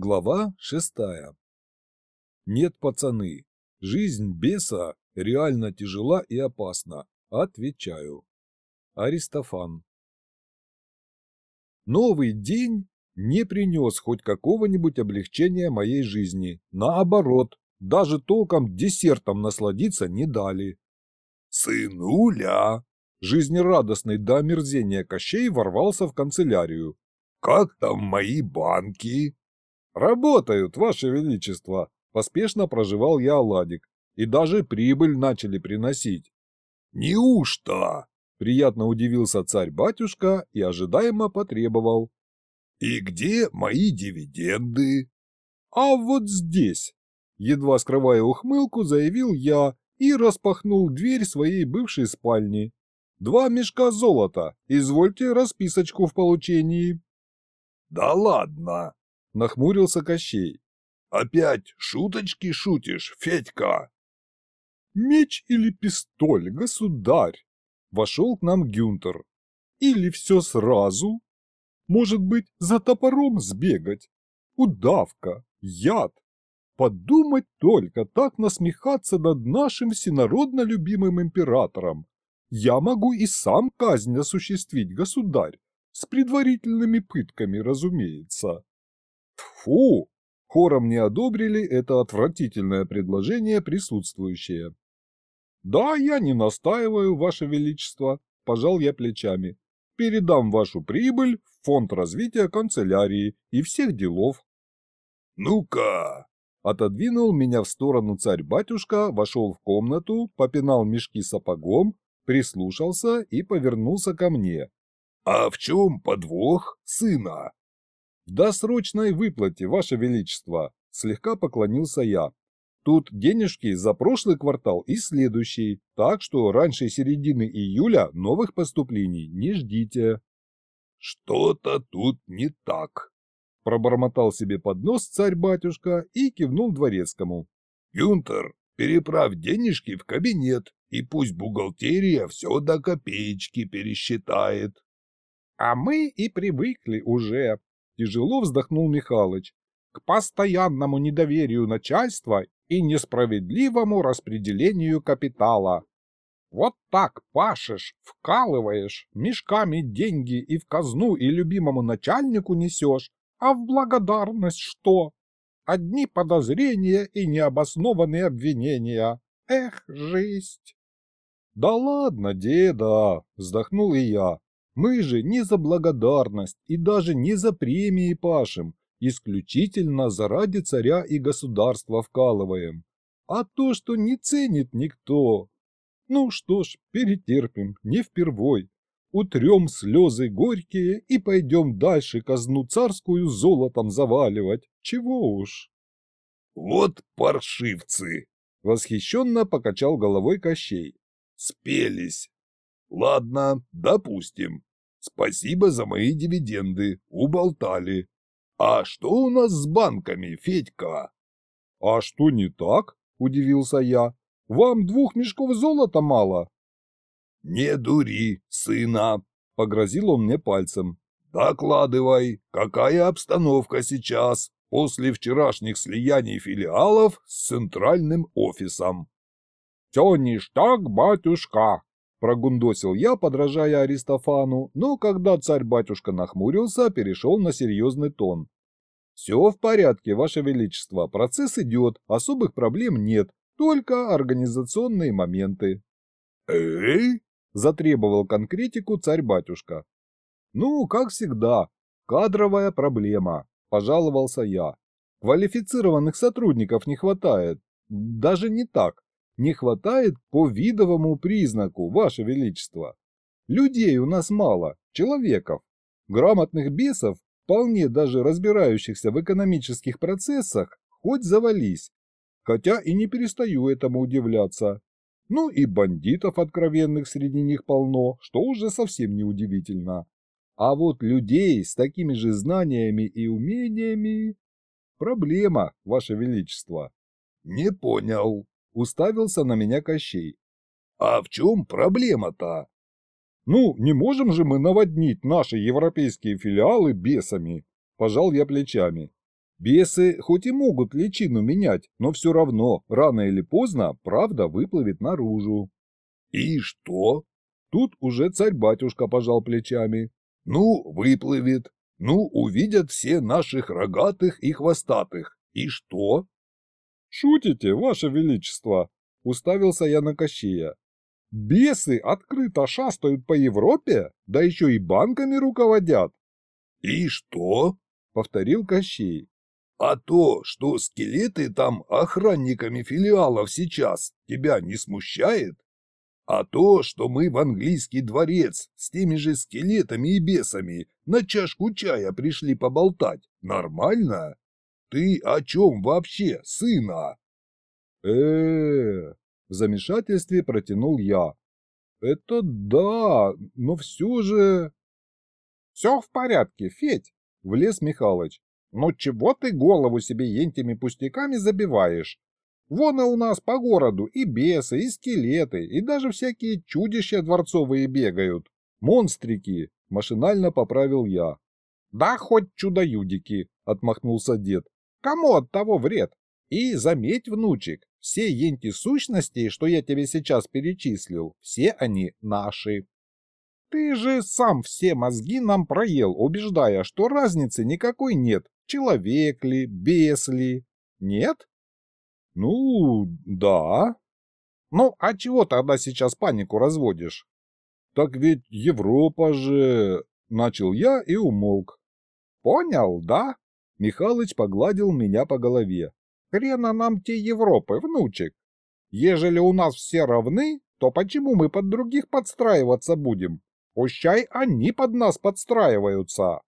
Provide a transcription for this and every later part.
Глава шестая. Нет, пацаны, жизнь беса реально тяжела и опасна. Отвечаю. Аристофан. Новый день не принес хоть какого-нибудь облегчения моей жизни. Наоборот, даже толком десертом насладиться не дали. «Сынуля!» Жизнерадостный до омерзения Кощей ворвался в канцелярию. «Как там мои банки?» «Работают, Ваше Величество!» – поспешно проживал я оладик. «И даже прибыль начали приносить». «Неужто?» – приятно удивился царь-батюшка и ожидаемо потребовал. «И где мои дивиденды?» «А вот здесь!» – едва скрывая ухмылку, заявил я и распахнул дверь своей бывшей спальни. «Два мешка золота. Извольте расписочку в получении». «Да ладно!» – нахмурился Кощей. «Опять шуточки шутишь, Федька?» «Меч или пистоль, государь?» – вошел к нам Гюнтер. «Или все сразу? Может быть, за топором сбегать? Удавка, яд. Подумать только, так насмехаться над нашим всенародно любимым императором. Я могу и сам казнь осуществить, государь, с предварительными пытками, разумеется. Фу! Хором не одобрили это отвратительное предложение присутствующие. Да, я не настаиваю, Ваше Величество, пожал я плечами. Передам вашу прибыль в фонд развития канцелярии и всех делов. Ну-ка! Отодвинул меня в сторону царь-батюшка, вошел в комнату, попинал мешки сапогом, прислушался и повернулся ко мне. «А в чем подвох, сына?» «В досрочной выплате, Ваше Величество», – слегка поклонился я. «Тут денежки за прошлый квартал и следующий, так что раньше середины июля новых поступлений не ждите». «Что-то тут не так», – пробормотал себе под нос царь-батюшка и кивнул дворецкому. «Юнтер, переправь денежки в кабинет, и пусть бухгалтерия все до копеечки пересчитает». «А мы и привыкли уже», Тяжело вздохнул Михалыч. К постоянному недоверию начальства и несправедливому распределению капитала. Вот так пашешь, вкалываешь, мешками деньги и в казну, и любимому начальнику несешь, а в благодарность что? Одни подозрения и необоснованные обвинения. Эх, жизнь! Да ладно, деда, вздохнул и я. Мы же не за благодарность и даже не за премии пашем, исключительно заради царя и государства вкалываем. А то, что не ценит никто. Ну что ж, перетерпим, не впервой. Утрем слезы горькие и пойдем дальше казну царскую золотом заваливать. Чего уж. Вот паршивцы! Восхищенно покачал головой Кощей. Спелись. Ладно, допустим. Спасибо за мои дивиденды, уболтали. А что у нас с банками, Федька? А что не так? Удивился я. Вам двух мешков золота мало? Не дури, сына, погрозил он мне пальцем. Докладывай, какая обстановка сейчас после вчерашних слияний филиалов с центральным офисом? Все ништяк, батюшка, Прогундосил я, подражая Аристофану, но когда царь-батюшка нахмурился, перешел на серьезный тон. «Все в порядке, Ваше Величество, процесс идет, особых проблем нет, только организационные моменты». «Эй?» – затребовал конкретику царь-батюшка. «Ну, как всегда, кадровая проблема», – пожаловался я. «Квалифицированных сотрудников не хватает. Даже не так не хватает по видовому признаку, Ваше Величество. Людей у нас мало, человеков. Грамотных бесов, вполне даже разбирающихся в экономических процессах, хоть завались. Хотя и не перестаю этому удивляться. Ну и бандитов откровенных среди них полно, что уже совсем не удивительно. А вот людей с такими же знаниями и умениями... Проблема, Ваше Величество. Не понял, Уставился на меня Кощей. «А в чем проблема-то?» «Ну, не можем же мы наводнить наши европейские филиалы бесами», – пожал я плечами. Бесы хоть и могут личину менять, но все равно, рано или поздно, правда выплывет наружу. И что? Тут уже царь-батюшка пожал плечами. Ну, выплывет. Ну, увидят все наших рогатых и хвостатых. И что? Шутите, ваше величество? Уставился я на Кощея. Бесы открыто шастают по Европе, да еще и банками руководят. И что? Повторил Кощей. А то, что скелеты там охранниками филиалов сейчас, тебя не смущает? А то, что мы в английский дворец с теми же скелетами и бесами на чашку чая пришли поболтать, нормально? Ты о чем вообще, сына? э э в замешательстве протянул я. Это да, но все же... Все в порядке, Федь, влез Михалыч. Но чего ты голову себе ентими пустяками забиваешь? Вон и у нас по городу и бесы, и скелеты, и даже всякие чудища дворцовые бегают. Монстрики, машинально поправил я. Да хоть чудо-юдики, отмахнулся дед. Кому от того вред? И заметь, внучек, все енти сущности, что я тебе сейчас перечислил, все они наши. Ты же сам все мозги нам проел, убеждая, что разницы никакой нет, человек ли, бес ли. Нет? Ну, да. Ну, а чего тогда сейчас панику разводишь? Так ведь Европа же... Начал я и умолк. Понял, да? Михалыч погладил меня по голове. Хрена нам те Европы, внучек. Ежели у нас все равны, то почему мы под других подстраиваться будем? Пущай они под нас подстраиваются.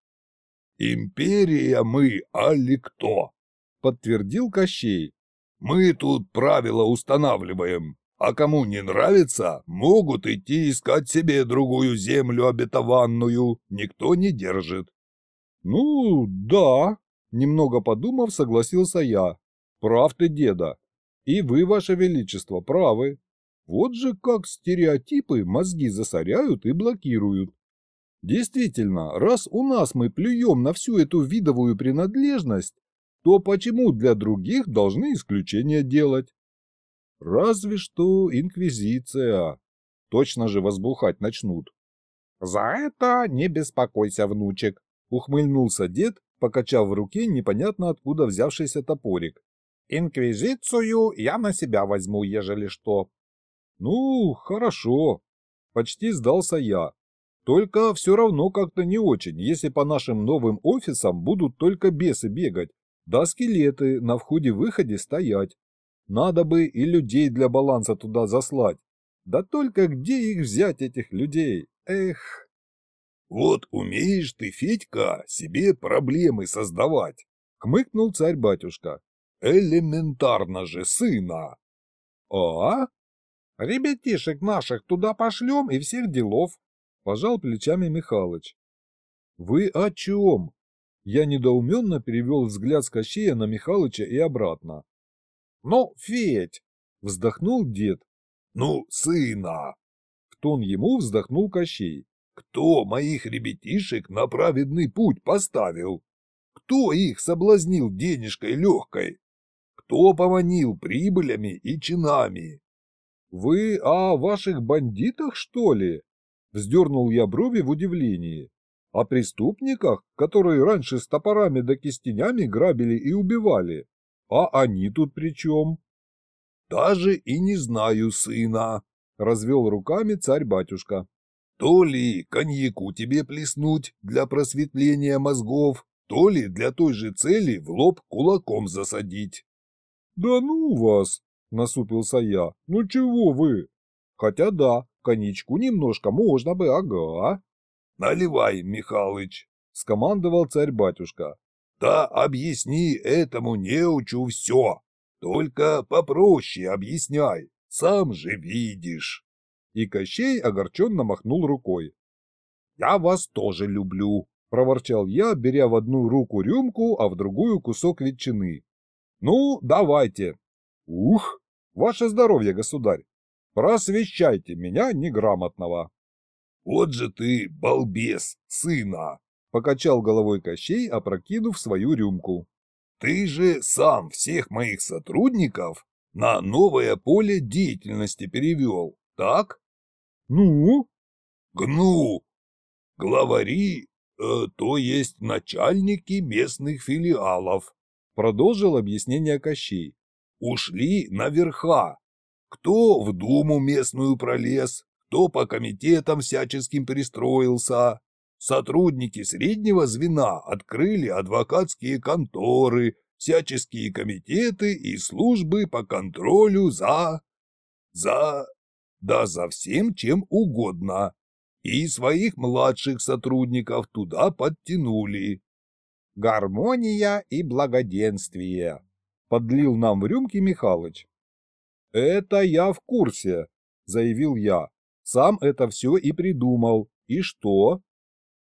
«Империя мы, али кто?» — подтвердил Кощей. «Мы тут правила устанавливаем, а кому не нравится, могут идти искать себе другую землю обетованную, никто не держит». «Ну, да», — немного подумав, согласился я. «Прав ты, деда. И вы, ваше величество, правы. Вот же как стереотипы мозги засоряют и блокируют. Действительно, раз у нас мы плюем на всю эту видовую принадлежность, то почему для других должны исключения делать? Разве что инквизиция. Точно же возбухать начнут. За это не беспокойся, внучек, ухмыльнулся дед, покачав в руке непонятно откуда взявшийся топорик. Инквизицию я на себя возьму, ежели что. Ну, хорошо. Почти сдался я. Только все равно как-то не очень, если по нашим новым офисам будут только бесы бегать, да скелеты на входе-выходе стоять. Надо бы и людей для баланса туда заслать. Да только где их взять, этих людей? Эх. Вот умеешь ты, Федька, себе проблемы создавать, хмыкнул царь-батюшка. Элементарно же, сына. А? Ребятишек наших туда пошлем и всех делов, Пожал плечами Михалыч. «Вы о чем?» Я недоуменно перевел взгляд с Кощея на Михалыча и обратно. «Ну, Федь!» — вздохнул дед. «Ну, сына!» В тон ему вздохнул Кощей. «Кто моих ребятишек на праведный путь поставил? Кто их соблазнил денежкой легкой? Кто поманил прибылями и чинами?» «Вы о ваших бандитах, что ли?» Вздернул я брови в удивлении. О преступниках, которые раньше с топорами да кистенями грабили и убивали. А они тут при чем? Даже и не знаю, сына, развел руками царь-батюшка. То ли коньяку тебе плеснуть для просветления мозгов, то ли для той же цели в лоб кулаком засадить. Да ну вас, насупился я, ну чего вы? Хотя да, коньячку немножко можно бы, ага. Наливай, Михалыч, скомандовал царь-батюшка. Да объясни этому неучу все, только попроще объясняй, сам же видишь. И Кощей огорченно махнул рукой. «Я вас тоже люблю», – проворчал я, беря в одну руку рюмку, а в другую кусок ветчины. «Ну, давайте». «Ух, ваше здоровье, государь!» Просвещайте меня неграмотного. Вот же ты, балбес, сына! Покачал головой Кощей, опрокинув свою рюмку. Ты же сам всех моих сотрудников на новое поле деятельности перевел, так? Ну? Гну. Главари, э, то есть начальники местных филиалов, Продолжил объяснение Кощей. ушли наверха. Кто в думу местную пролез, кто по комитетам всяческим пристроился. Сотрудники среднего звена открыли адвокатские конторы, всяческие комитеты и службы по контролю за... за... да за всем, чем угодно. И своих младших сотрудников туда подтянули. Гармония и благоденствие. Подлил нам в рюмки Михалыч. Это я в курсе, заявил я. Сам это все и придумал. И что?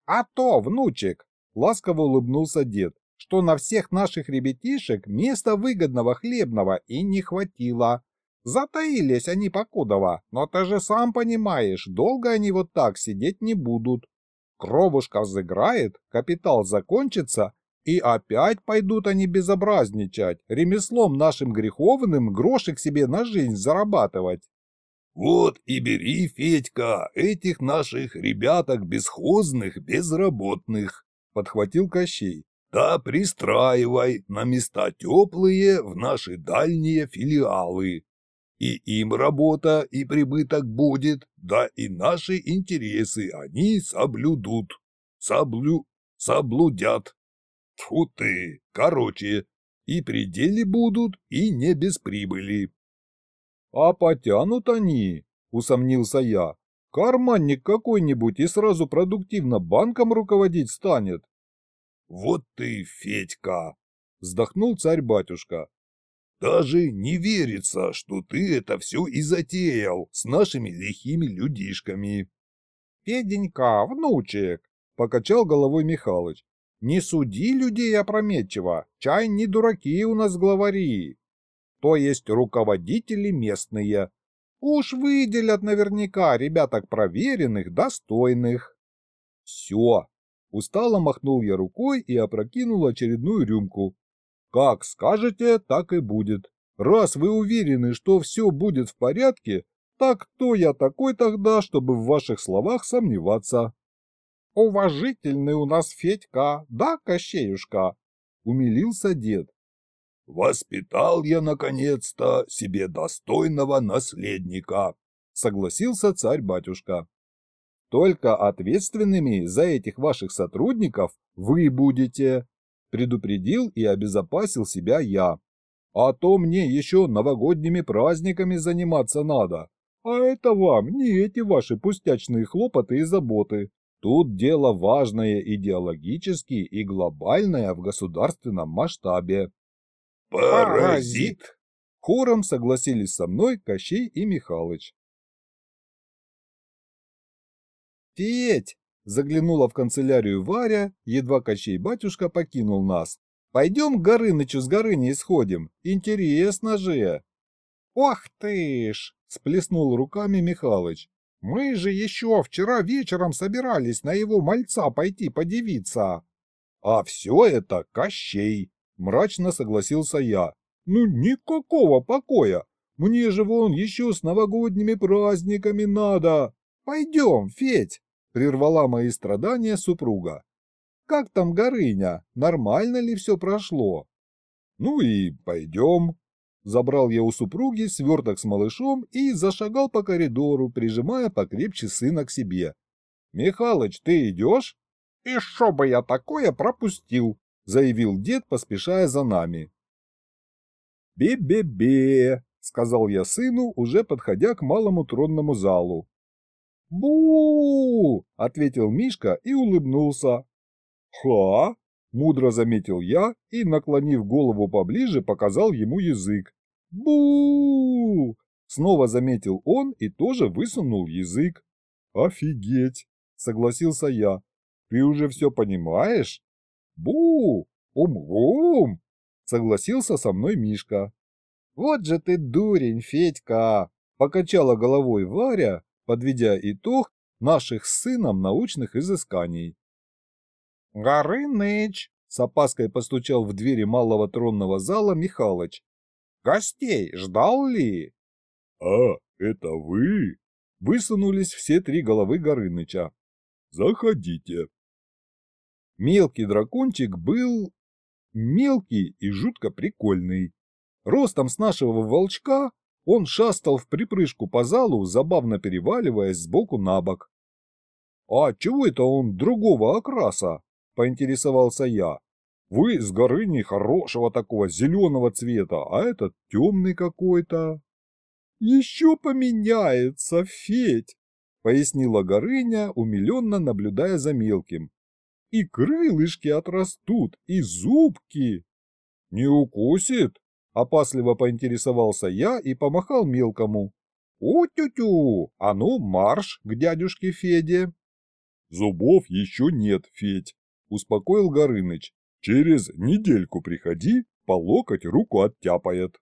А то, внучек, ласково улыбнулся дед, что на всех наших ребятишек места выгодного хлебного и не хватило. Затаились они покудово, но ты же сам понимаешь, долго они вот так сидеть не будут. Кровушка взыграет, капитал закончится, и опять пойдут они безобразничать, ремеслом нашим греховным грошек себе на жизнь зарабатывать. Вот и бери, Федька, этих наших ребяток бесхозных, безработных, Подхватил Кощей. да пристраивай на места теплые в наши дальние филиалы. И им работа и прибыток будет, да и наши интересы они соблюдут. Соблю... соблудят. Тьфу ты, короче, и при деле будут, и не без прибыли. А потянут они, усомнился я. Карманник какой-нибудь и сразу продуктивно банком руководить станет. Вот ты, Федька, Вздохнул царь-батюшка. Даже не верится, что ты это все и затеял с нашими лихими людишками. Феденька, внучек, покачал головой Михалыч. Не суди людей опрометчиво, чай не дураки у нас главари. То есть руководители местные. Уж выделят наверняка ребяток проверенных, достойных. Все. Устало махнул я рукой и опрокинул очередную рюмку. Как скажете, так и будет. Раз вы уверены, что все будет в порядке, так кто я такой тогда, чтобы в ваших словах сомневаться? Уважительный у нас Федька, да, Кощеюшка? Умилился дед. Воспитал я, наконец-то, себе достойного наследника. Согласился царь-батюшка. Только ответственными за этих ваших сотрудников вы будете, предупредил и обезопасил себя я. А то мне еще новогодними праздниками заниматься надо. А это вам не эти ваши пустячные хлопоты и заботы. Тут дело важное идеологически и глобальное в государственном масштабе. Паразит! Хором согласились со мной Кощей и Михалыч. «Федь!» – заглянула в канцелярию Варя, едва Кощей-батюшка покинул нас. «Пойдем к Горынычу с Горыней сходим, интересно же!» «Ох ты ж!» – сплеснул руками Михалыч. «Мы же еще вчера вечером собирались на его мальца пойти подивиться!» «А все это Кощей!» – мрачно согласился я. «Ну никакого покоя! Мне же вон еще с новогодними праздниками надо! Пойдем, Федь!» Прервала мои страдания супруга. «Как там Горыня? Нормально ли все прошло?» «Ну и пойдем». Забрал я у супруги сверток с малышом и зашагал по коридору, прижимая покрепче сына к себе. «Михалыч, ты идешь?» «И шо бы я такое пропустил?» — заявил дед, поспешая за нами. «Бе-бе-бе», — сказал я сыну, уже подходя к малому тронному залу. Бу ответил Мишка и улыбнулся. «Ха!» – мудро заметил я и, наклонив голову поближе, показал ему язык. бу Снова заметил он и тоже высунул язык. «Офигеть!» – согласился я. «Ты уже все понимаешь?» «Бу! Ум-гум!» – согласился со мной Мишка. «Вот же ты дурень, Федька!» – покачала головой Варя, подведя итог наших с сыном научных изысканий. «Горыныч!» – С опаской постучал в двери малого тронного зала Михалыч. «Гостей ждал ли?» «А, это вы?» Высунулись все три головы Горыныча. «Заходите». Мелкий дракончик был... мелкий и жутко прикольный. Ростом с нашего волчка он шастал в припрыжку по залу, забавно переваливаясь сбоку на бок. «А чего это он другого окраса?» – поинтересовался я. «Вы с горы не хорошего такого зеленого цвета, а этот темный какой-то». «Еще поменяется, Федь!» – пояснила Горыня, умиленно наблюдая за мелким. «И крылышки отрастут, и зубки!» «Не укусит?» – опасливо поинтересовался я и помахал мелкому. «У-тю-тю! А ну, марш к дядюшке Феде!» «Зубов еще нет, Федь», – успокоил Горыныч. «Через недельку приходи, по локоть руку оттяпает».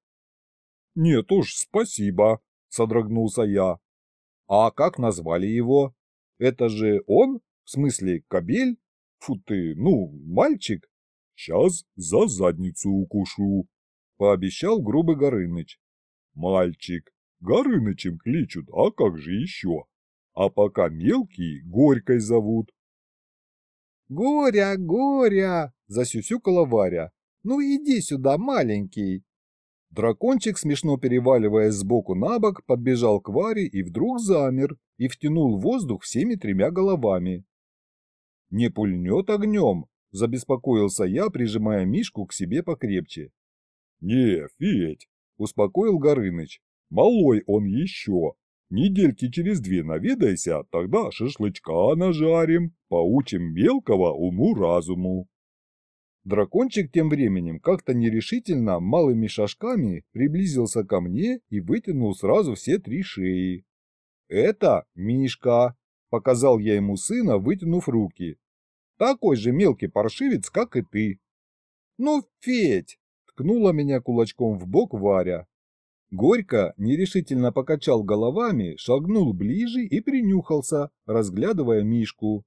«Нет уж, спасибо», – содрогнулся я. «А как назвали его? Это же он? В смысле, кобель? Фу ты, ну, мальчик?» «Сейчас за задницу укушу», – пообещал грубый Горыныч. «Мальчик, Горынычем кличут, а как же еще?» а пока мелкий Горькой зовут. «Горя, Горя!» – засюсюкала Варя. «Ну иди сюда, маленький!» Дракончик, смешно переваливаясь сбоку на бок, подбежал к Варе и вдруг замер и втянул воздух всеми тремя головами. «Не пульнет огнем?» – забеспокоился я, прижимая Мишку к себе покрепче. «Не, Федь!» – успокоил Горыныч. «Малой он еще, Недельки через две наведайся, тогда шашлычка нажарим, поучим мелкого уму-разуму. Дракончик тем временем как-то нерешительно малыми шажками приблизился ко мне и вытянул сразу все три шеи. «Это Мишка», – показал я ему сына, вытянув руки. «Такой же мелкий паршивец, как и ты». «Ну, Федь!» – ткнула меня кулачком в бок Варя. Горько нерешительно покачал головами, шагнул ближе и принюхался, разглядывая Мишку.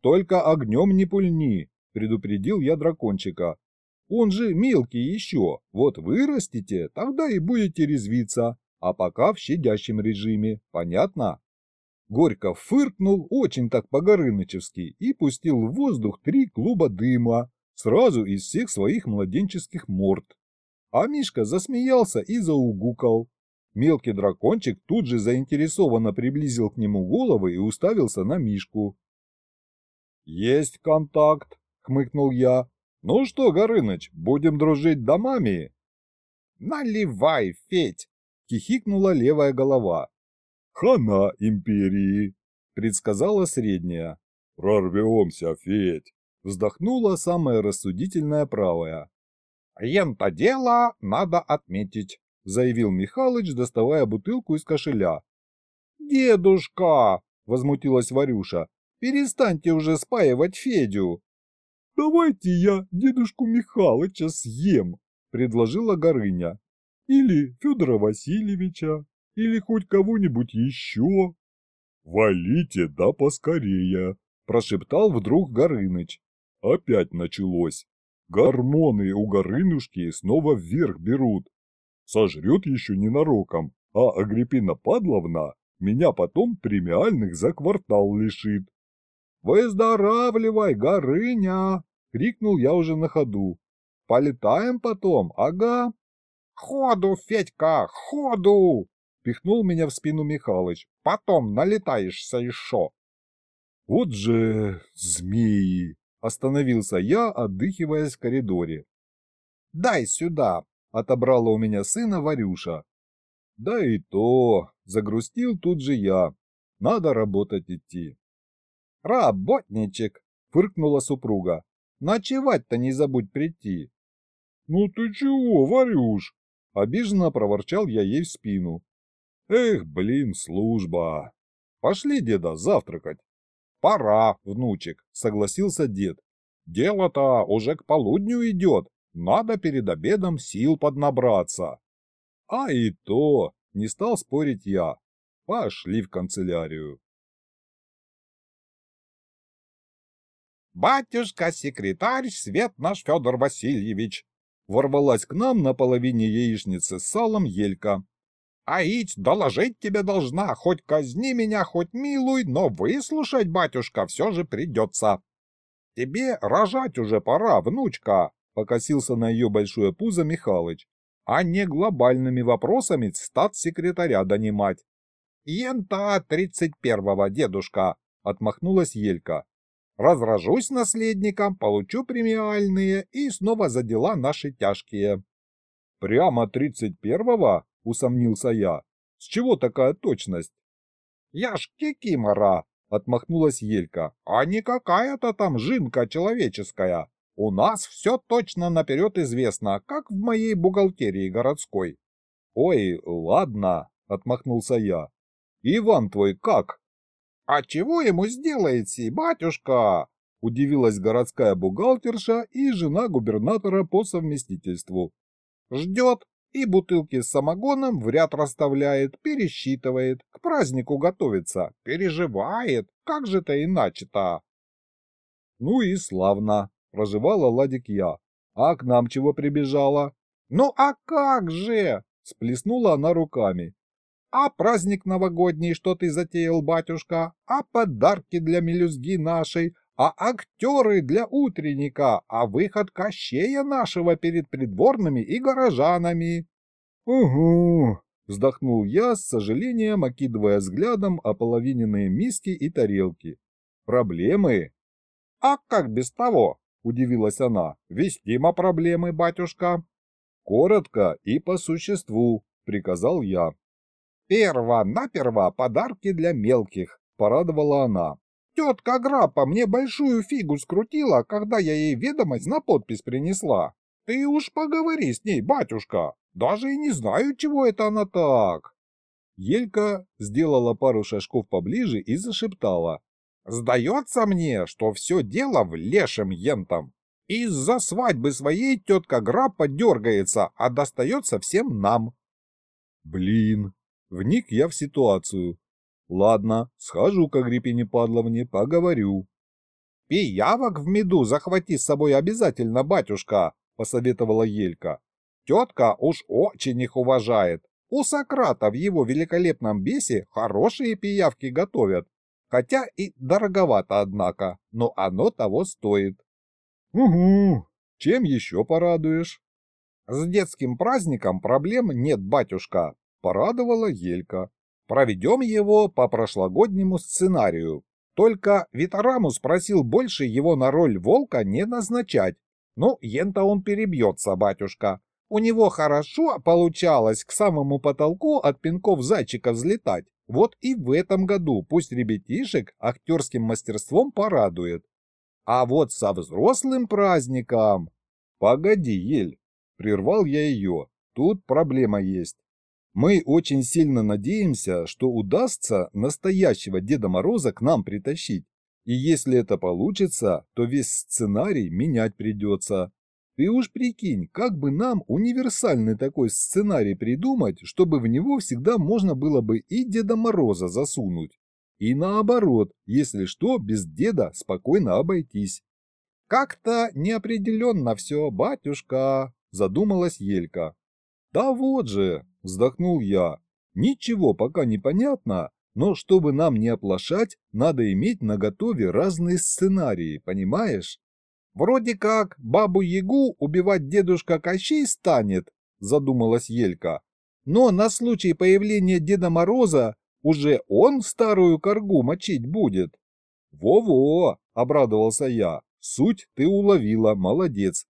«Только огнем не пульни», — предупредил я дракончика. «Он же мелкий еще, вот вырастите, тогда и будете резвиться, а пока в щадящем режиме, понятно?» Горько фыркнул очень так по-горынычевски и пустил в воздух три клуба дыма, сразу из всех своих младенческих морд. А Мишка засмеялся и заугукал. Мелкий дракончик тут же заинтересованно приблизил к нему голову и уставился на Мишку. «Есть контакт», — хмыкнул я. «Ну что, Горыныч, будем дружить домами?» «Наливай, Федь!» — хихикнула левая голова. «Хана империи!» — предсказала средняя. «Прорвемся, Федь!» — вздохнула самая рассудительная правая. «Ента дело надо отметить», — заявил Михалыч, доставая бутылку из кошеля. «Дедушка!» — возмутилась Варюша. «Перестаньте уже спаивать Федю!» «Давайте я дедушку Михалыча съем», — предложила Горыня. «Или Федора Васильевича, или хоть кого-нибудь еще». «Валите да поскорее», – прошептал вдруг Горыныч. «Опять началось. Гормоны у Горынушки снова вверх берут. Сожрет еще ненароком, а Агриппина Падловна меня потом премиальных за квартал лишит. «Выздоравливай, Горыня!» — крикнул я уже на ходу. «Полетаем потом, ага!» «Ходу, Федька, ходу!» — пихнул меня в спину Михалыч. «Потом налетаешься еще!» «Вот же змеи!» Остановился я, отдыхиваясь в коридоре. «Дай сюда!» – отобрала у меня сына Варюша. «Да и то!» – загрустил тут же я. «Надо работать идти». «Работничек!» – фыркнула супруга. «Ночевать-то не забудь прийти!» «Ну ты чего, Варюш?» – обиженно проворчал я ей в спину. «Эх, блин, служба!» «Пошли, деда, завтракать!» «Пора, внучек», — согласился дед. «Дело-то уже к полудню идет, надо перед обедом сил поднабраться». «А и то», — не стал спорить я. «Пошли в канцелярию». «Батюшка-секретарь, свет наш Федор Васильевич!» Ворвалась к нам на половине яичницы с салом Елька. «Аить, доложить тебе должна, хоть казни меня, хоть милуй, но выслушать, батюшка, все же придется!» «Тебе рожать уже пора, внучка!» — покосился на ее большое пузо Михалыч. «А не глобальными вопросами статс-секретаря донимать!» «Ента тридцать первого, дедушка!» — отмахнулась Елька. «Разражусь наследником, получу премиальные и снова за дела наши тяжкие». «Прямо тридцать первого?» — усомнился я. «С чего такая точность?» «Я ж кикимора!» — отмахнулась Елька. «А не какая-то там жинка человеческая. У нас все точно наперед известно, как в моей бухгалтерии городской». «Ой, ладно», — отмахнулся я. Иван твой как? А чего ему сделаете, батюшка? Удивилась городская бухгалтерша и жена губернатора по совместительству. Ждет и бутылки с самогоном в ряд расставляет, пересчитывает, к празднику готовится, переживает, как же это иначе-то? Ну и славно, проживала Ладик я. А к нам чего прибежала? Ну а как же? Сплеснула она руками. А праздник новогодний, что ты затеял, батюшка? А подарки для мелюзги нашей? А актеры для утренника? А выход Кощея нашего перед придворными и горожанами? Угу, вздохнул я, с сожалением окидывая взглядом ополовиненные миски и тарелки. Проблемы? А как без того? Удивилась она. Вестимо проблемы, батюшка. Коротко и по существу, приказал я. «Перво-наперво подарки для мелких», — порадовала она. «Тетка Граппа мне большую фигу скрутила, когда я ей ведомость на подпись принесла. Ты уж поговори с ней, батюшка. Даже и не знаю, чего это она так». Елька сделала пару шажков поближе и зашептала. «Сдается мне, что все дело в лешем ентом. Из-за свадьбы своей тетка Граппа дергается, а достается всем нам». «Блин, Вник я в ситуацию. Ладно, схожу к Агриппине Падловне, поговорю. «Пиявок в меду захвати с собой обязательно, батюшка», — посоветовала Елька. «Тетка уж очень их уважает. У Сократа в его великолепном бесе хорошие пиявки готовят. Хотя и дороговато, однако, но оно того стоит». «Угу, чем еще порадуешь?» «С детским праздником проблем нет, батюшка порадовала Елька. Проведем его по прошлогоднему сценарию. Только Витараму спросил больше его на роль волка не назначать. Ну, ента он перебьется, батюшка. У него хорошо получалось к самому потолку от пинков зайчика взлетать. Вот и в этом году пусть ребятишек актерским мастерством порадует. А вот со взрослым праздником... Погоди, Ель, прервал я ее. Тут проблема есть. Мы очень сильно надеемся, что удастся настоящего Деда Мороза к нам притащить. И если это получится, то весь сценарий менять придется. Ты уж прикинь, как бы нам универсальный такой сценарий придумать, чтобы в него всегда можно было бы и Деда Мороза засунуть. И наоборот, если что, без деда спокойно обойтись. «Как-то неопределенно все, батюшка», – задумалась Елька. «Да вот же, Вздохнул я. Ничего пока не понятно, но чтобы нам не оплошать, надо иметь наготове разные сценарии, понимаешь? Вроде как бабу-ягу убивать дедушка Кощей станет, задумалась Елька. Но на случай появления Деда Мороза уже он старую коргу мочить будет. Во-во, обрадовался я. Суть ты уловила, молодец.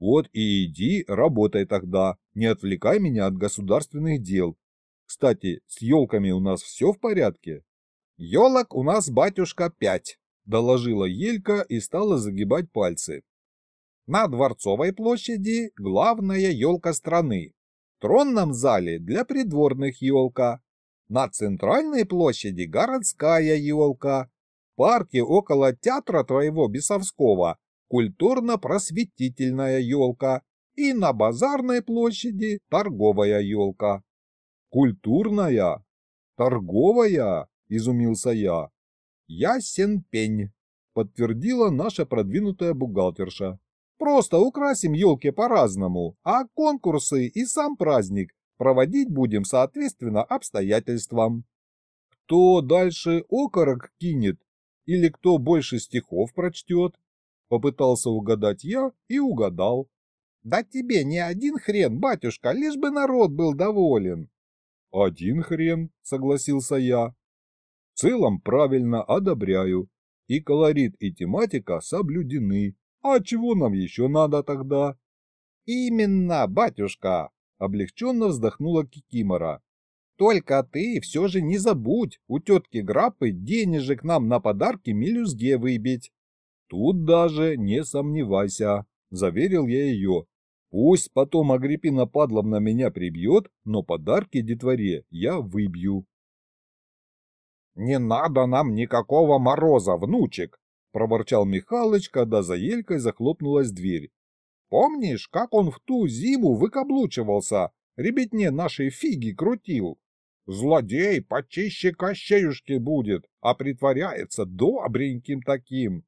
Вот и иди, работай тогда, не отвлекай меня от государственных дел. Кстати, с елками у нас все в порядке? Елок у нас, батюшка, пять, доложила Елька и стала загибать пальцы. На Дворцовой площади главная елка страны. В тронном зале для придворных елка. На Центральной площади городская елка. В парке около театра твоего Бесовского культурно-просветительная елка и на базарной площади торговая елка. Культурная? Торговая? Изумился я. Ясен пень, подтвердила наша продвинутая бухгалтерша. Просто украсим елки по-разному, а конкурсы и сам праздник проводить будем соответственно обстоятельствам. Кто дальше окорок кинет или кто больше стихов прочтет? Попытался угадать я и угадал. Да тебе не один хрен, батюшка, лишь бы народ был доволен. Один хрен, согласился я. В целом правильно одобряю. И колорит, и тематика соблюдены. А чего нам еще надо тогда? Именно, батюшка, облегченно вздохнула Кикимора. Только ты все же не забудь у тетки Граппы денежек нам на подарки мелюзге выбить. Тут даже не сомневайся, заверил я ее. Пусть потом Агриппина Падловна меня прибьет, но подарки детворе я выбью. «Не надо нам никакого мороза, внучек!» — проворчал Михалыч, когда за елькой захлопнулась дверь. «Помнишь, как он в ту зиму выкаблучивался, ребятне нашей фиги крутил? Злодей почище Кощеюшки будет, а притворяется добреньким таким».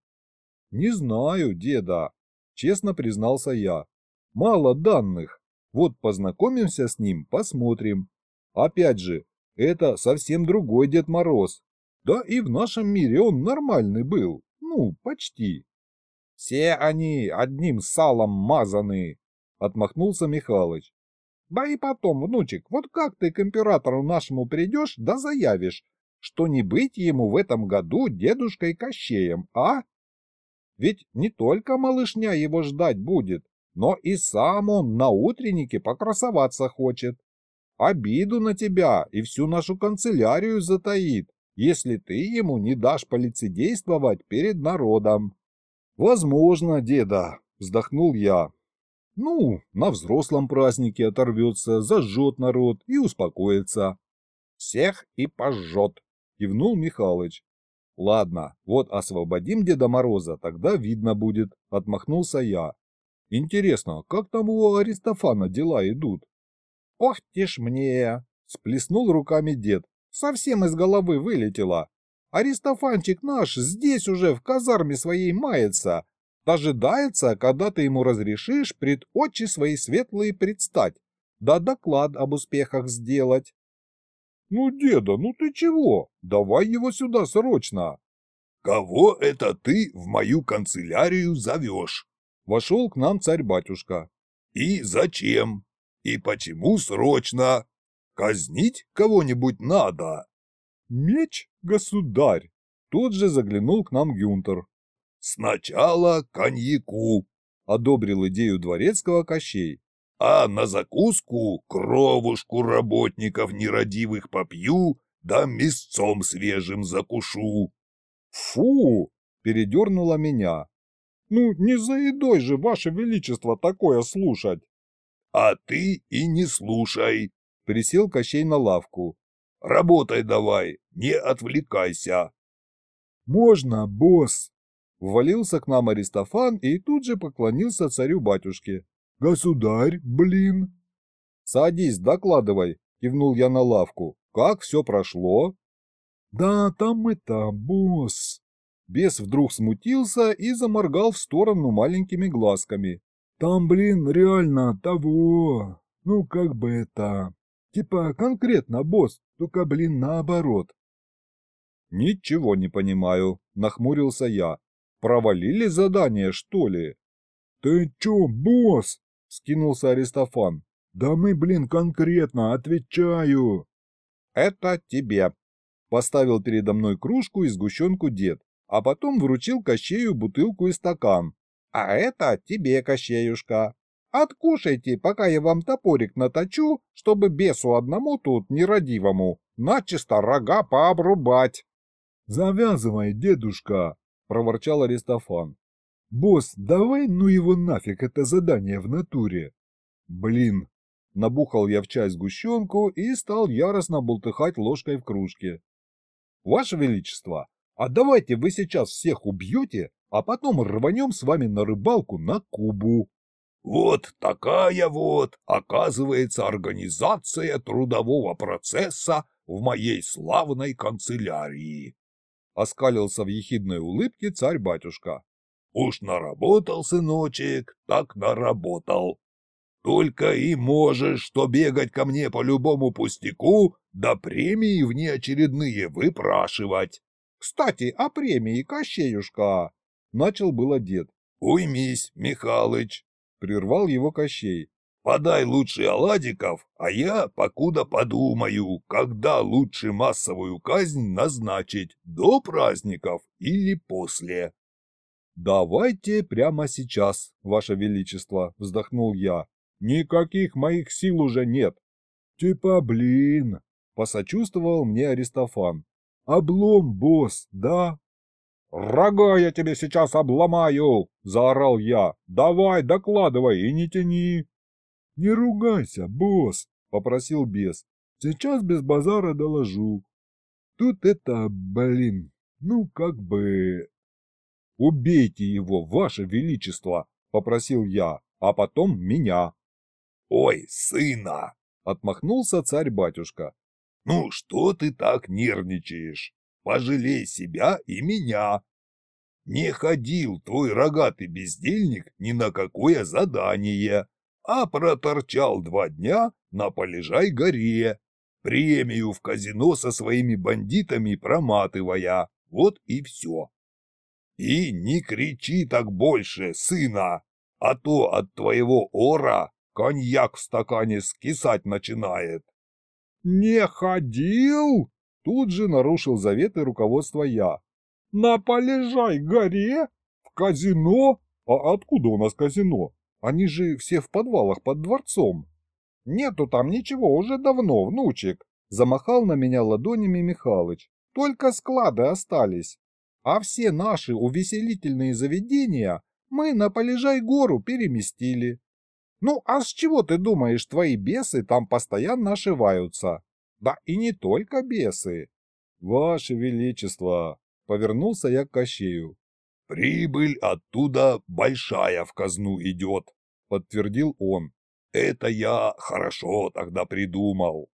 «Не знаю, деда», — честно признался я. «Мало данных. Вот познакомимся с ним, посмотрим. Опять же, это совсем другой Дед Мороз. Да и в нашем мире он нормальный был. Ну, почти. Все они одним салом мазаны, отмахнулся Михалыч. Да и потом, внучек, вот как ты к императору нашему придешь да заявишь, что не быть ему в этом году дедушкой Кощеем, а? Ведь не только малышня его ждать будет, но и сам он на утреннике покрасоваться хочет обиду на тебя и всю нашу канцелярию затаит, если ты ему не дашь полицействовать перед народом. Возможно, деда, вздохнул я. Ну, на взрослом празднике оторвется, зажжет народ и успокоится. Всех и пожжет, кивнул Михалыч. Ладно, вот освободим Деда Мороза, тогда видно будет, отмахнулся я. Интересно, как там у Аристофана дела идут? «Ох ты ж мне!» — сплеснул руками дед. «Совсем из головы вылетело. Аристофанчик наш здесь уже в казарме своей мается. Дожидается, когда ты ему разрешишь пред очи свои светлые предстать, да доклад об успехах сделать». «Ну, деда, ну ты чего? Давай его сюда срочно!» «Кого это ты в мою канцелярию зовешь?» Вошел к нам царь-батюшка. «И зачем?» И почему срочно? Казнить кого-нибудь надо. Меч, государь. Тут же заглянул к нам Гюнтер. Сначала коньяку, одобрил идею дворецкого Кощей. А на закуску кровушку работников нерадивых попью, да мясцом свежим закушу. Фу! Передернуло меня. Ну, не за едой же, ваше величество, такое слушать. А ты и не слушай. Присел Кощей на лавку. Работай давай, не отвлекайся. Можно, босс. Ввалился к нам Аристофан и тут же поклонился царю-батюшке. Государь, блин. Садись, докладывай, кивнул я на лавку. Как все прошло? Да, там это, босс. Бес вдруг смутился и заморгал в сторону маленькими глазками. Там, блин, реально того. Ну, как бы это... Типа конкретно босс, только, блин, наоборот. Ничего не понимаю, нахмурился я. Провалили задание, что ли? Ты чё, босс? Скинулся Аристофан. Да мы, блин, конкретно, отвечаю. Это тебе. Поставил передо мной кружку и сгущенку дед, а потом вручил Кощею бутылку и стакан, а это тебе, Кощеюшка. Откушайте, пока я вам топорик наточу, чтобы бесу одному тут нерадивому начисто рога пообрубать. — Завязывай, дедушка, — проворчал Аристофан. — Босс, давай ну его нафиг это задание в натуре. Блин, набухал я в чай сгущенку и стал яростно болтыхать ложкой в кружке. — Ваше Величество, а давайте вы сейчас всех убьете, а потом рванем с вами на рыбалку на Кубу. Вот такая вот, оказывается, организация трудового процесса в моей славной канцелярии. — оскалился в ехидной улыбке царь-батюшка. «Уж наработал, сыночек, так наработал. Только и можешь, что бегать ко мне по любому пустяку, да премии внеочередные выпрашивать». «Кстати, о премии, Кощеюшка!» — начал было дед. «Уймись, Михалыч!» — прервал его Кощей. «Подай лучше оладиков, а я покуда подумаю, когда лучше массовую казнь назначить, до праздников или после». «Давайте прямо сейчас, Ваше Величество», — вздохнул я. «Никаких моих сил уже нет». «Типа блин», — посочувствовал мне Аристофан. «Облом, босс, да?» «Рога я тебе сейчас обломаю!» – заорал я. «Давай, докладывай и не тяни!» «Не ругайся, босс!» – попросил бес. «Сейчас без базара доложу. Тут это, блин, ну как бы...» «Убейте его, ваше величество!» – попросил я, а потом меня. «Ой, сына!» – отмахнулся царь-батюшка. «Ну что ты так нервничаешь? Пожалей себя и меня. Не ходил твой рогатый бездельник ни на какое задание, а проторчал два дня на Полежай горе, премию в казино со своими бандитами проматывая. Вот и все. И не кричи так больше, сына, а то от твоего ора коньяк в стакане скисать начинает. «Не ходил?» Тут же нарушил заветы руководства я. «На Полежай горе? В казино? А откуда у нас казино? Они же все в подвалах под дворцом». «Нету там ничего уже давно, внучек», — замахал на меня ладонями Михалыч. «Только склады остались. А все наши увеселительные заведения мы на Полежай гору переместили. Ну, а с чего ты думаешь, твои бесы там постоянно ошиваются? Да и не только бесы. Ваше Величество, повернулся я к Кощею. Прибыль оттуда большая в казну идет, подтвердил он. Это я хорошо тогда придумал.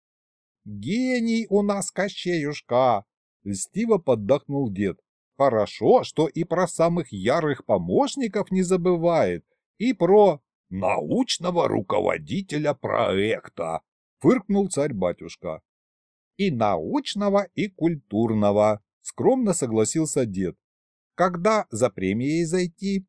Гений у нас Кощеюшка, льстиво поддохнул дед. Хорошо, что и про самых ярых помощников не забывает, и про научного руководителя проекта, фыркнул царь-батюшка и научного, и культурного», — скромно согласился дед. «Когда за премией зайти?»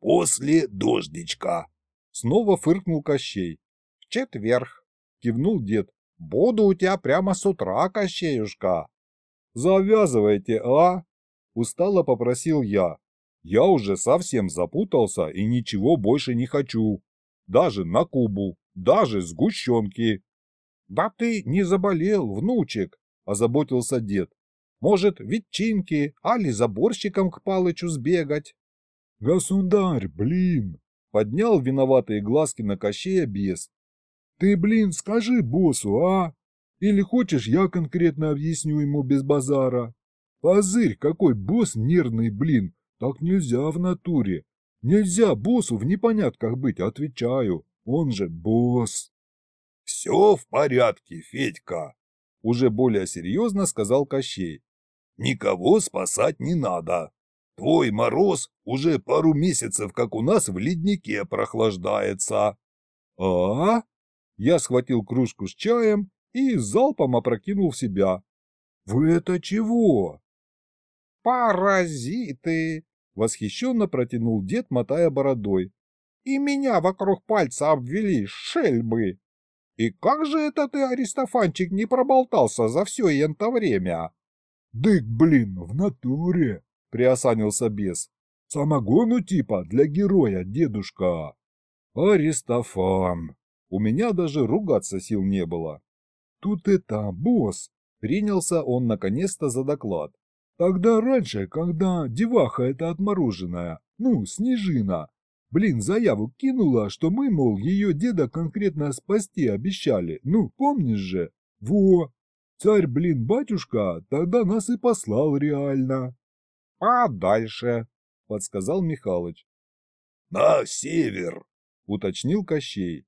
«После дождичка», — снова фыркнул Кощей. «В четверг», — кивнул дед. «Буду у тебя прямо с утра, Кощеюшка». «Завязывайте, а?» — устало попросил я. «Я уже совсем запутался и ничего больше не хочу. Даже на Кубу, даже сгущенки». «Да ты не заболел, внучек», – озаботился дед. «Может, ветчинки, али заборщиком к Палычу сбегать?» «Государь, блин!» – поднял виноватые глазки на Кощея бес. «Ты, блин, скажи боссу, а? Или хочешь, я конкретно объясню ему без базара? Позырь, какой босс нервный, блин! Так нельзя в натуре. Нельзя боссу в непонятках быть, отвечаю. Он же босс!» «Все в порядке, Федька», — уже более серьезно сказал Кощей. «Никого спасать не надо. Твой мороз уже пару месяцев, как у нас в леднике, прохлаждается». «А?» Я схватил кружку с чаем и залпом опрокинул в себя. «Вы это чего?» «Паразиты!» — восхищенно протянул дед, мотая бородой. «И меня вокруг пальца обвели, шельбы!» И как же это ты, Аристофанчик, не проболтался за все это время? Дык, блин, в натуре, приосанился бес. Самогону типа для героя, дедушка. Аристофан. У меня даже ругаться сил не было. Тут это, босс, принялся он наконец-то за доклад. Тогда раньше, когда деваха эта отмороженная, ну, снежина, Блин, заяву кинула, что мы, мол, ее деда конкретно спасти обещали. Ну, помнишь же? Во! Царь, блин, батюшка, тогда нас и послал реально. А дальше, подсказал Михалыч. На север, уточнил Кощей.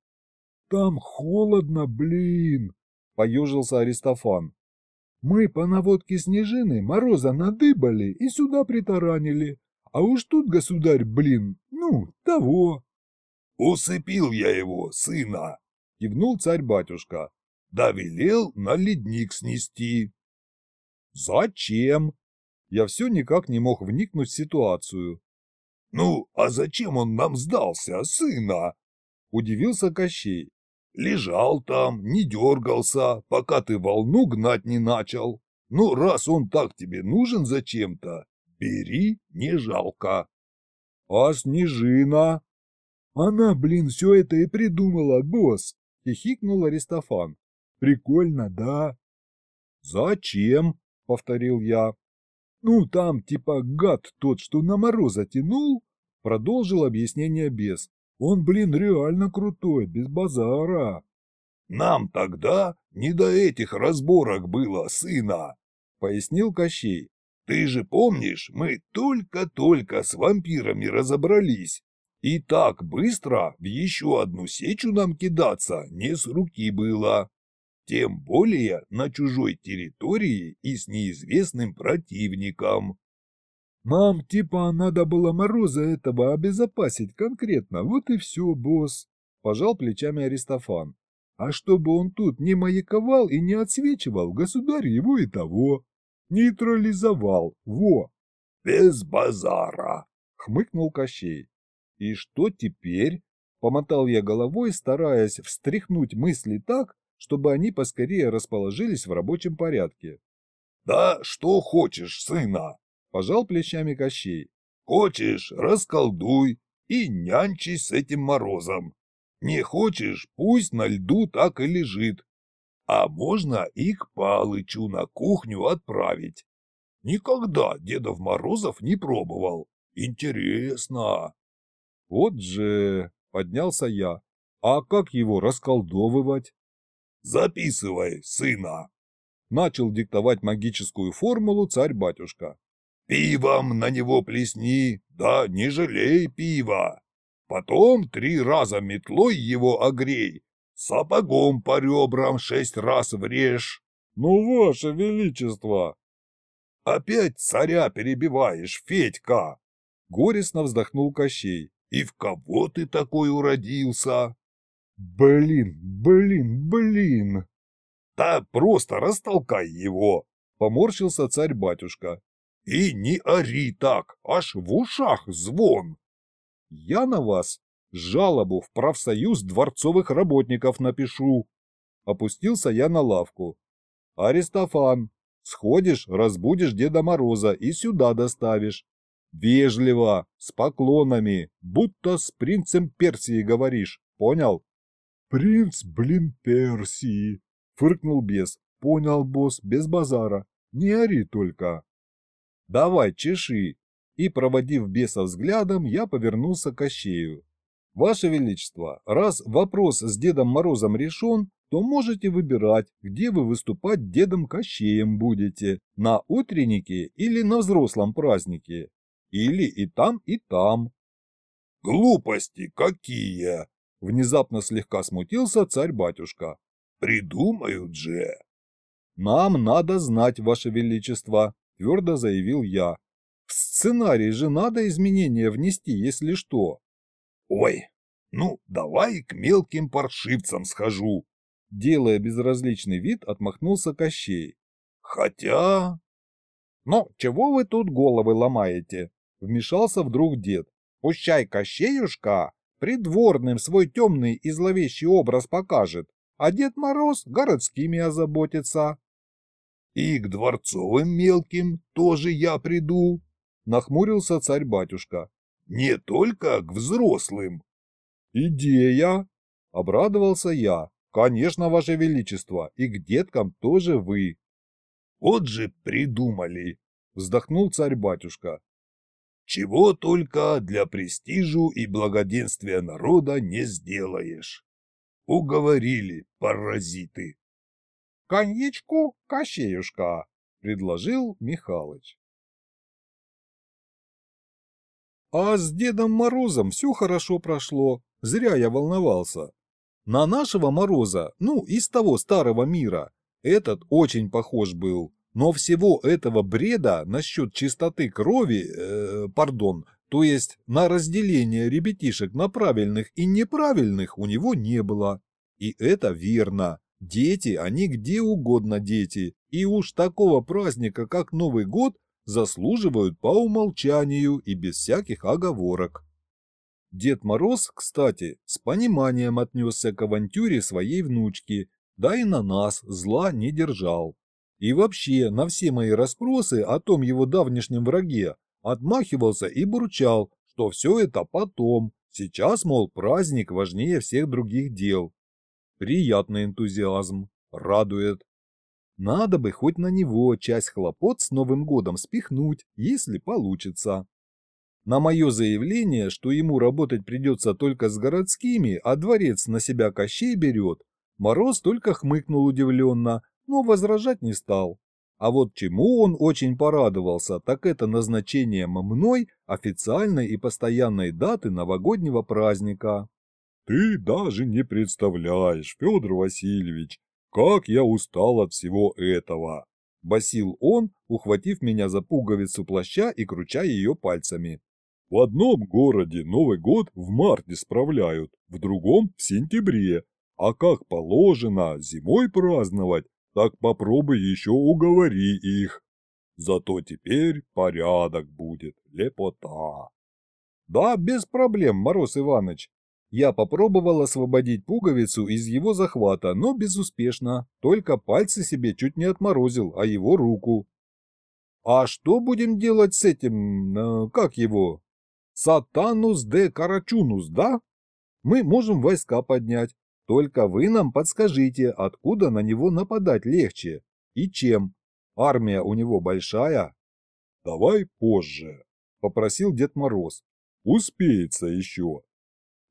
Там холодно, блин, поежился Аристофан. Мы по наводке Снежины Мороза надыбали и сюда притаранили. А уж тут, государь, блин, ну, того. Усыпил я его, сына, кивнул царь-батюшка. Да велел на ледник снести. Зачем? Я все никак не мог вникнуть в ситуацию. Ну, а зачем он нам сдался, сына? Удивился Кощей. Лежал там, не дергался, пока ты волну гнать не начал. Ну, раз он так тебе нужен зачем-то, бери, не жалко. А Снежина? Она, блин, все это и придумала, босс, хихикнул Аристофан. Прикольно, да? Зачем? Повторил я. Ну, там типа гад тот, что на мороза тянул, продолжил объяснение бес. Он, блин, реально крутой, без базара. Нам тогда не до этих разборок было, сына, пояснил Кощей. Ты же помнишь, мы только-только с вампирами разобрались. И так быстро в еще одну сечу нам кидаться не с руки было. Тем более на чужой территории и с неизвестным противником. Нам типа надо было Мороза этого обезопасить конкретно, вот и все, босс. Пожал плечами Аристофан. А чтобы он тут не маяковал и не отсвечивал, государь его и того. Нейтрализовал, во. Без базара, хмыкнул Кощей. И что теперь? Помотал я головой, стараясь встряхнуть мысли так, чтобы они поскорее расположились в рабочем порядке. Да что хочешь, сына, Пожал плечами Кощей. Хочешь, расколдуй и нянчись с этим морозом. Не хочешь, пусть на льду так и лежит. А можно и к Палычу на кухню отправить. Никогда Дедов Морозов не пробовал. Интересно. Вот же, поднялся я. А как его расколдовывать? Записывай, сына. Начал диктовать магическую формулу царь-батюшка. Пивом на него плесни, да не жалей пива. Потом три раза метлой его огрей, сапогом по ребрам шесть раз врежь. Ну, ваше величество! Опять царя перебиваешь, Федька! Горестно вздохнул Кощей. И в кого ты такой уродился? Блин, блин, блин! Да просто растолкай его! Поморщился царь-батюшка. И не ори так, аж в ушах звон. Я на вас жалобу в профсоюз дворцовых работников напишу. Опустился я на лавку. Аристофан, сходишь, разбудишь Деда Мороза и сюда доставишь. Вежливо, с поклонами, будто с принцем Персии говоришь, понял? Принц, блин, Персии, фыркнул бес. Понял, босс, без базара. Не ори только. Давай, чеши. И, проводив беса взглядом, я повернулся к Кощею. Ваше Величество, раз вопрос с Дедом Морозом решен, то можете выбирать, где вы выступать Дедом Кощеем будете, на утреннике или на взрослом празднике. Или и там, и там. Глупости какие! Внезапно слегка смутился царь-батюшка. Придумают же. Нам надо знать, Ваше Величество, твердо заявил я. В сценарий же надо изменения внести, если что. Ой, ну давай к мелким паршивцам схожу. Делая безразличный вид, отмахнулся Кощей. Хотя... Но чего вы тут головы ломаете? Вмешался вдруг дед. Пущай Кощеюшка придворным свой темный и зловещий образ покажет, а Дед Мороз городскими озаботится. И к дворцовым мелким тоже я приду, нахмурился царь-батюшка. Не только к взрослым. Идея, обрадовался я. Конечно, ваше величество, и к деткам тоже вы. Вот же придумали, вздохнул царь-батюшка. Чего только для престижу и благоденствия народа не сделаешь. Уговорили, паразиты. «Коньячку, Кощеюшка!» — предложил Михалыч. А с Дедом Морозом все хорошо прошло, зря я волновался. На нашего Мороза, ну, из того старого мира, этот очень похож был. Но всего этого бреда насчет чистоты крови, э, пардон, то есть на разделение ребятишек на правильных и неправильных у него не было. И это верно. Дети, они где угодно дети. И уж такого праздника, как Новый год, заслуживают по умолчанию и без всяких оговорок. Дед Мороз, кстати, с пониманием отнесся к авантюре своей внучки, да и на нас зла не держал. И вообще на все мои расспросы о том его давнешнем враге отмахивался и бурчал, что все это потом, сейчас, мол, праздник важнее всех других дел. Приятный энтузиазм, радует. Надо бы хоть на него часть хлопот с Новым годом спихнуть, если получится. На мое заявление, что ему работать придется только с городскими, а дворец на себя Кощей берет, Мороз только хмыкнул удивленно, но возражать не стал. А вот чему он очень порадовался, так это назначением мной официальной и постоянной даты новогоднего праздника. «Ты даже не представляешь, Федор Васильевич, как я устал от всего этого!» – басил он, ухватив меня за пуговицу плаща и круча ее пальцами. В одном городе Новый год в марте справляют, в другом – в сентябре. А как положено зимой праздновать, так попробуй еще уговори их. Зато теперь порядок будет, лепота. Да, без проблем, Мороз Иванович. Я попробовал освободить пуговицу из его захвата, но безуспешно. Только пальцы себе чуть не отморозил, а его руку. А что будем делать с этим, э, как его, Сатанус де Карачунус, да? Мы можем войска поднять. Только вы нам подскажите, откуда на него нападать легче и чем. Армия у него большая. Давай позже, попросил Дед Мороз. Успеется еще.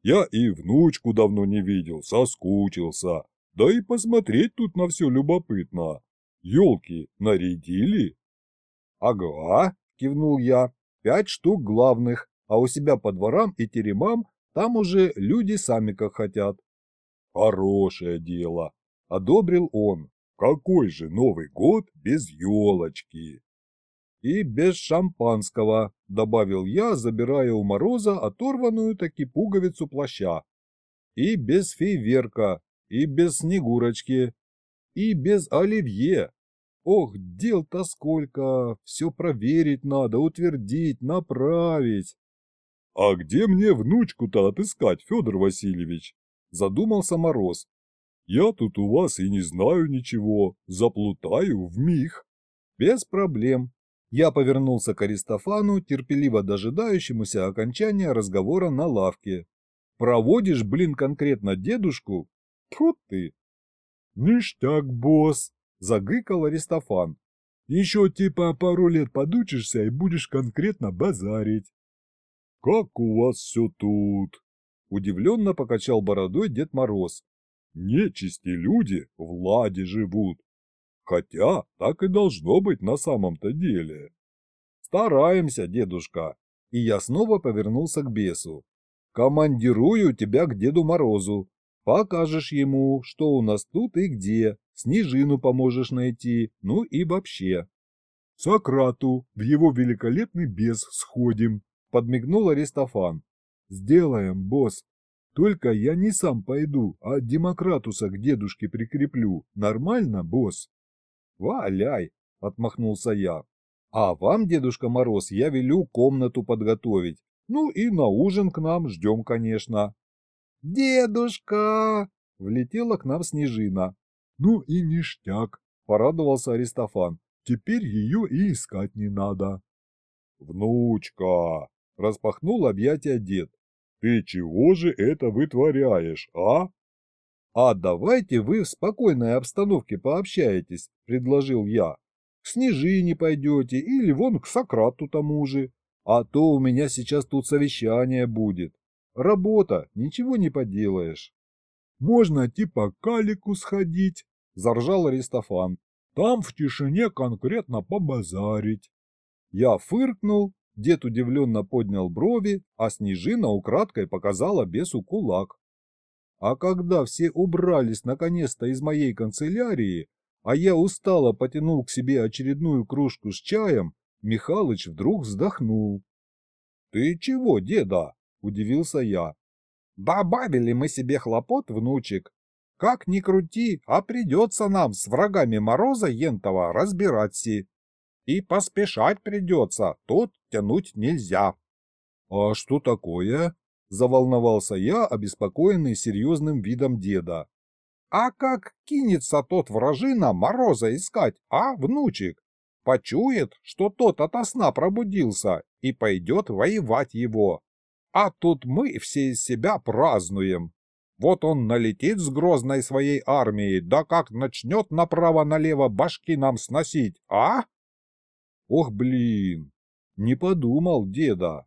Я и внучку давно не видел, соскучился. Да и посмотреть тут на все любопытно. Елки нарядили? Ага, кивнул я. Пять штук главных, а у себя по дворам и теремам там уже люди сами как хотят. Хорошее дело, одобрил он. Какой же Новый год без елочки? И без шампанского, добавил я, забирая у Мороза оторванную таки пуговицу плаща. И без фейверка, и без снегурочки, и без оливье. Ох, дел-то сколько, все проверить надо, утвердить, направить. «А где мне внучку-то отыскать, Федор Васильевич?» – задумался Мороз. «Я тут у вас и не знаю ничего, заплутаю в миг». «Без проблем». Я повернулся к Аристофану, терпеливо дожидающемуся окончания разговора на лавке. «Проводишь, блин, конкретно дедушку? Тут ты!» «Ништяк, босс!» – загыкал Аристофан. «Еще типа пару лет подучишься и будешь конкретно базарить». «Как у вас все тут?» Удивленно покачал бородой Дед Мороз. «Нечисти люди в ладе живут. Хотя так и должно быть на самом-то деле». «Стараемся, дедушка». И я снова повернулся к бесу. «Командирую тебя к Деду Морозу. Покажешь ему, что у нас тут и где. Снежину поможешь найти, ну и вообще». «Сократу в его великолепный бес сходим», подмигнул Аристофан. «Сделаем, босс. Только я не сам пойду, а Демократуса к дедушке прикреплю. Нормально, босс?» «Валяй!» – отмахнулся я. «А вам, Дедушка Мороз, я велю комнату подготовить. Ну и на ужин к нам ждем, конечно». «Дедушка!» – влетела к нам Снежина. «Ну и ништяк!» – порадовался Аристофан. «Теперь ее и искать не надо». «Внучка!» Распахнул объятия дед. «Ты чего же это вытворяешь, а?» «А давайте вы в спокойной обстановке пообщаетесь», – предложил я. «К Снежине пойдете или вон к Сократу тому же. А то у меня сейчас тут совещание будет. Работа, ничего не поделаешь». «Можно типа к Калику сходить», – заржал Аристофан. «Там в тишине конкретно побазарить». Я фыркнул Дед удивленно поднял брови, а Снежина украдкой показала бесу кулак. А когда все убрались наконец-то из моей канцелярии, а я устало потянул к себе очередную кружку с чаем, Михалыч вдруг вздохнул. «Ты чего, деда?» – удивился я. «Добавили мы себе хлопот, внучек. Как ни крути, а придется нам с врагами Мороза Ентова разбираться. И поспешать придется, тут тянуть нельзя». «А что такое?» – заволновался я, обеспокоенный серьезным видом деда. А как кинется тот вражина Мороза искать, а, внучек? Почует, что тот ото сна пробудился и пойдет воевать его. А тут мы все из себя празднуем. Вот он налетит с грозной своей армией, да как начнет направо-налево башки нам сносить, а? Ох, блин, не подумал деда.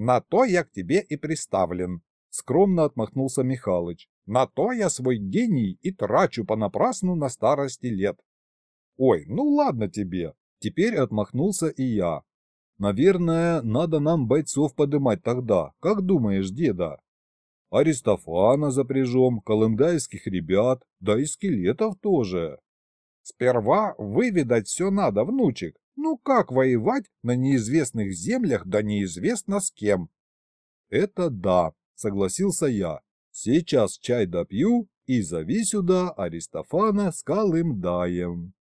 На то я к тебе и приставлен, скромно отмахнулся Михалыч. На то я свой гений и трачу понапрасну на старости лет. Ой, ну ладно тебе. Теперь отмахнулся и я. Наверное, надо нам бойцов подымать тогда. Как думаешь, деда? Аристофана запряжем, колымдайских ребят, да и скелетов тоже. Сперва выведать все надо, внучек. Ну как воевать на неизвестных землях, да неизвестно с кем? Это да, согласился я. Сейчас чай допью и зови сюда Аристофана с Колымдаем.